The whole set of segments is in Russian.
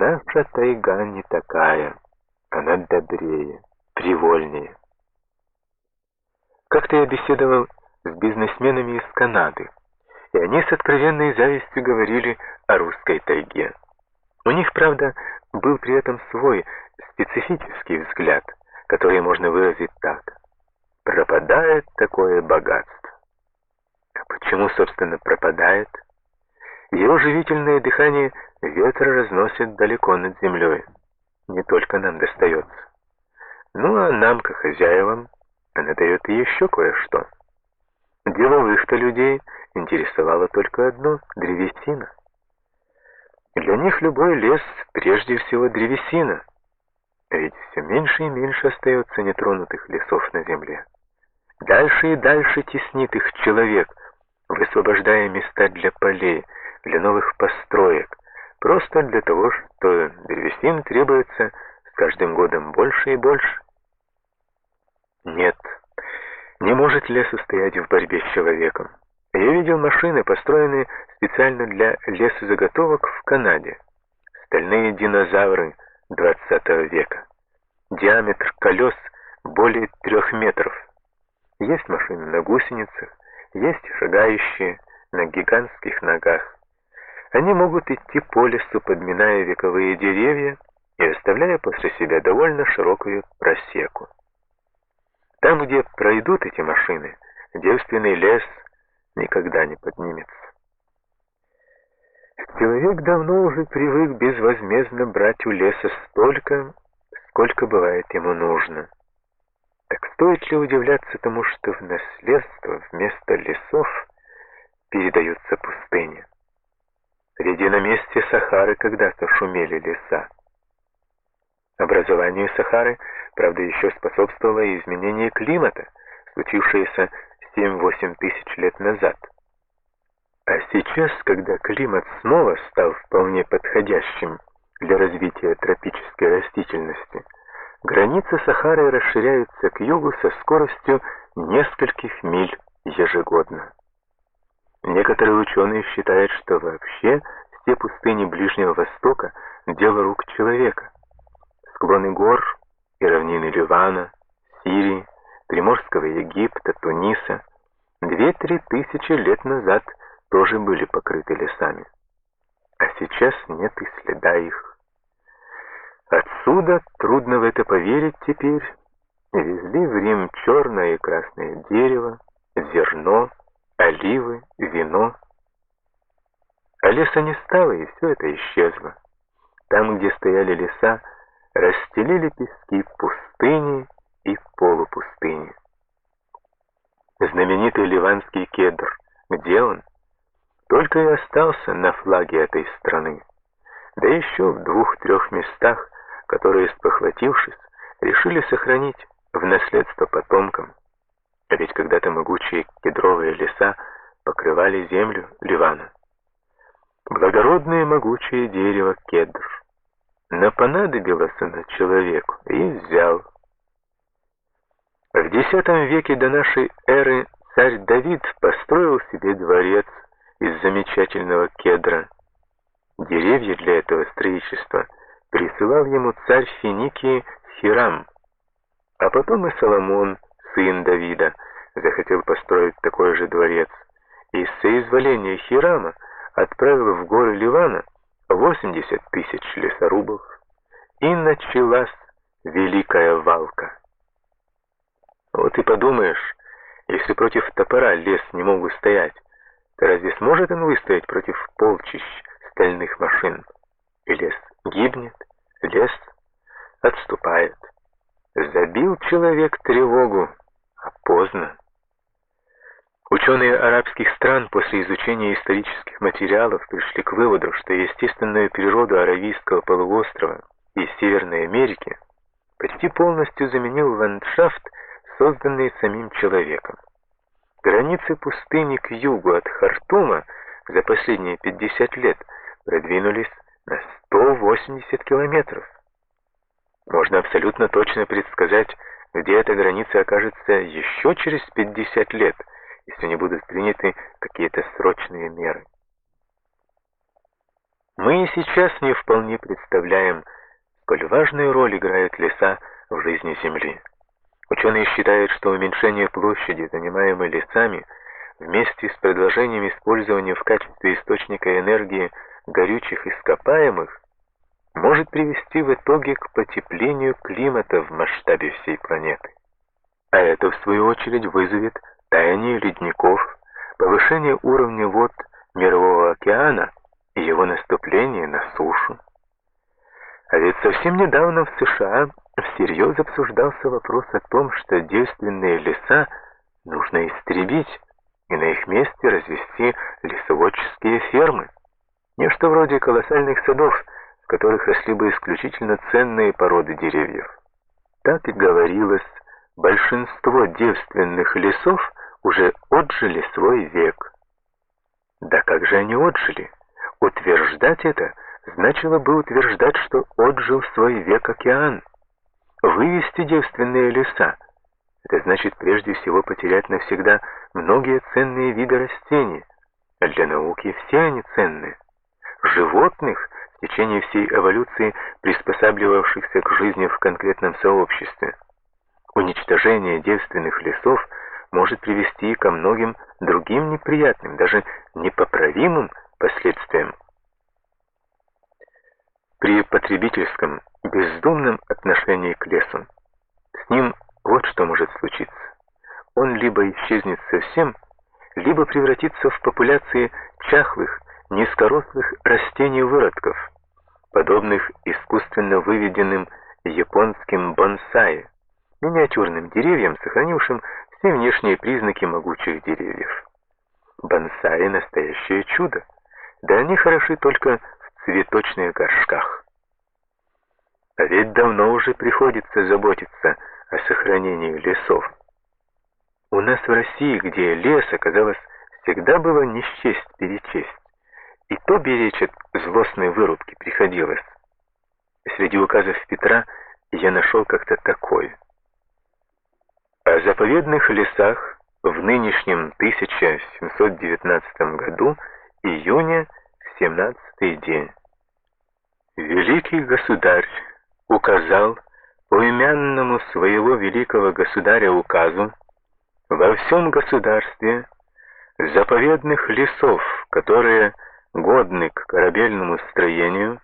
наша тайга не такая, она добрее, привольнее. Как-то я беседовал с бизнесменами из Канады, и они с откровенной завистью говорили о русской тайге. У них, правда, был при этом свой специфический взгляд, который можно выразить так. Пропадает такое богатство. А почему, собственно, пропадает? Его живительное дыхание ветер разносит далеко над землей. Не только нам достается. Ну а нам, как хозяевам, она дает еще кое-что. Деловых-то людей интересовало только одно — древесина. Для них любой лес прежде всего древесина, а ведь все меньше и меньше остается нетронутых лесов на земле. Дальше и дальше теснит их человек, высвобождая места для полей, для новых построек, просто для того, что древесин требуется с каждым годом больше и больше. Нет, не может лес устоять в борьбе с человеком. Я видел машины, построенные специально для лесозаготовок в Канаде. Стальные динозавры 20 века. Диаметр колес более трех метров. Есть машины на гусеницах, есть шагающие на гигантских ногах. Они могут идти по лесу, подминая вековые деревья и оставляя после себя довольно широкую просеку. Там, где пройдут эти машины, девственный лес никогда не поднимется. Человек давно уже привык безвозмездно брать у леса столько, сколько бывает ему нужно. Так стоит ли удивляться тому, что в наследство вместо лесов передаются пустыни? Ведь на месте Сахары когда-то шумели леса. Образованию Сахары, правда, еще способствовало и изменение климата, случившееся 7-8 тысяч лет назад. А сейчас, когда климат снова стал вполне подходящим для развития тропической растительности, границы Сахары расширяются к югу со скоростью нескольких миль ежегодно. Некоторые ученые считают, что вообще все пустыни Ближнего Востока – дело рук человека. Склоны гор и равнины Ливана, Сирии, Приморского Египта, Туниса две-три тысячи лет назад тоже были покрыты лесами. А сейчас нет и следа их. Отсюда, трудно в это поверить теперь, везли в Рим черное и красное дерево, зерно, оливы, вино. А леса не стало, и все это исчезло. Там, где стояли леса, расстелили пески пустыни и полупустыни. Знаменитый ливанский кедр, где он? Только и остался на флаге этой страны. Да еще в двух-трех местах, которые, спохватившись, решили сохранить в наследство потомкам. А ведь когда-то могучие кедровые леса покрывали землю Ливана. Благородное могучее дерево кедр. Но понадобилось оно человеку и взял. В X веке до нашей эры царь Давид построил себе дворец из замечательного кедра. Деревья для этого строительства присылал ему царь Финикии Хирам, а потом и Соломон – сын Давида, захотел построить такой же дворец, и с соизволения Хирама отправил в горы Ливана 80 тысяч лесорубов, и началась Великая Валка. Вот и подумаешь, если против топора лес не мог устоять, то разве сможет он выстоять против полчищ стальных машин? И лес гибнет, лес отступает. Забил человек тревогу, поздно. Ученые арабских стран после изучения исторических материалов пришли к выводу, что естественную природу Аравийского полуострова и Северной Америки почти полностью заменил ландшафт, созданный самим человеком. Границы пустыни к югу от Хартума за последние 50 лет продвинулись на 180 километров. Можно абсолютно точно предсказать, где эта граница окажется еще через 50 лет, если не будут приняты какие-то срочные меры. Мы и сейчас не вполне представляем, сколь важную роль играют леса в жизни Земли. Ученые считают, что уменьшение площади, занимаемой лесами, вместе с предложением использования в качестве источника энергии горючих ископаемых, может привести в итоге к потеплению климата в масштабе всей планеты. А это, в свою очередь, вызовет таяние ледников, повышение уровня вод Мирового океана и его наступление на сушу. А ведь совсем недавно в США всерьез обсуждался вопрос о том, что действенные леса нужно истребить и на их месте развести лесоводческие фермы. Нечто вроде колоссальных садов, которых росли бы исключительно ценные породы деревьев. Так и говорилось, большинство девственных лесов уже отжили свой век. Да как же они отжили? Утверждать это значило бы утверждать, что отжил свой век океан. Вывести девственные леса — это значит прежде всего потерять навсегда многие ценные виды растений. Для науки все они ценные. Животных, в течение всей эволюции приспосабливавшихся к жизни в конкретном сообществе. Уничтожение девственных лесов может привести ко многим другим неприятным, даже непоправимым последствиям. При потребительском, бездумном отношении к лесу с ним вот что может случиться. Он либо исчезнет совсем, либо превратится в популяции чахлых, низкорослых растений-выродков, подобных искусственно выведенным японским бонсай, миниатюрным деревьям, сохранившим все внешние признаки могучих деревьев. Бонсай — настоящее чудо, да они хороши только в цветочных горшках. А ведь давно уже приходится заботиться о сохранении лесов. У нас в России, где лес, оказалось, всегда было не счесть перечесть, и то беречь от злостной вырубки приходилось. Среди указов Петра я нашел как-то такое. О заповедных лесах в нынешнем 1719 году июня 17 день. Великий государь указал по именному своего великого государя указу во всем государстве заповедных лесов, которые годны к корабельному строению,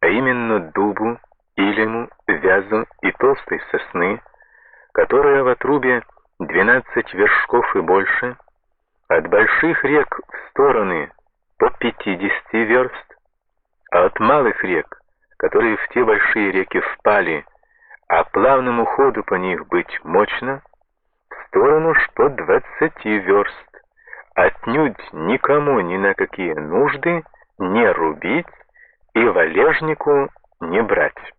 а именно дубу, илему, вязу и толстой сосны, которая в отрубе 12 вершков и больше, от больших рек в стороны по 50 верст, а от малых рек, которые в те большие реки впали, а плавному ходу по них быть мощно, в сторону ж по 20 верст, отнюдь никому ни на какие нужды не рубить и валежнику не брать.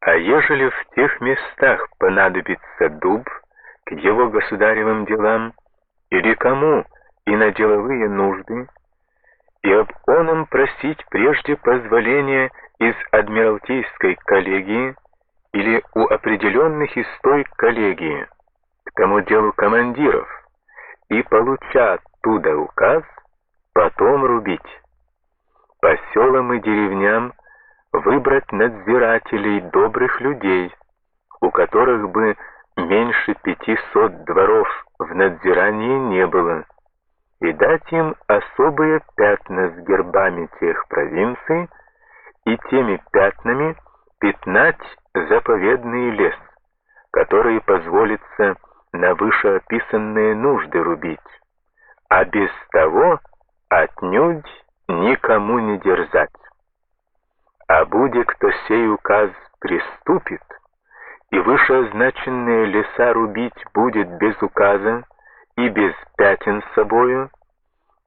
А ежели в тех местах понадобится дуб к его государевым делам или кому и на деловые нужды, и об оном просить прежде позволения из Адмиралтейской коллегии или у определенных из той коллегии к тому делу командиров, и, получа оттуда указ, потом рубить. По селам и деревням выбрать надзирателей добрых людей, у которых бы меньше пятисот дворов в надзирании не было, и дать им особые пятна с гербами тех провинций и теми пятнами пятнать заповедный лес, который позволится на вышеописанные нужды рубить, а без того отнюдь никому не дерзать. А буде кто сей указ приступит, и вышеозначенные леса рубить будет без указа и без пятен собою,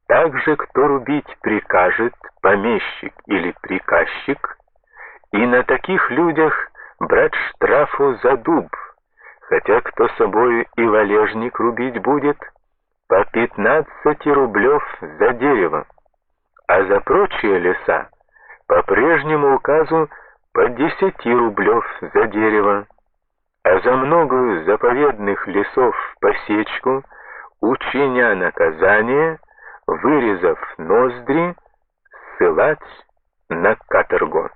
также кто рубить прикажет, помещик или приказчик, и на таких людях брать штрафу за дуб, хотя кто собою и валежник рубить будет, по 15 рублев за дерево, а за прочие леса по прежнему указу по 10 рублев за дерево, а за многою заповедных лесов посечку, учиня наказание, вырезав ноздри, ссылать на каторгу.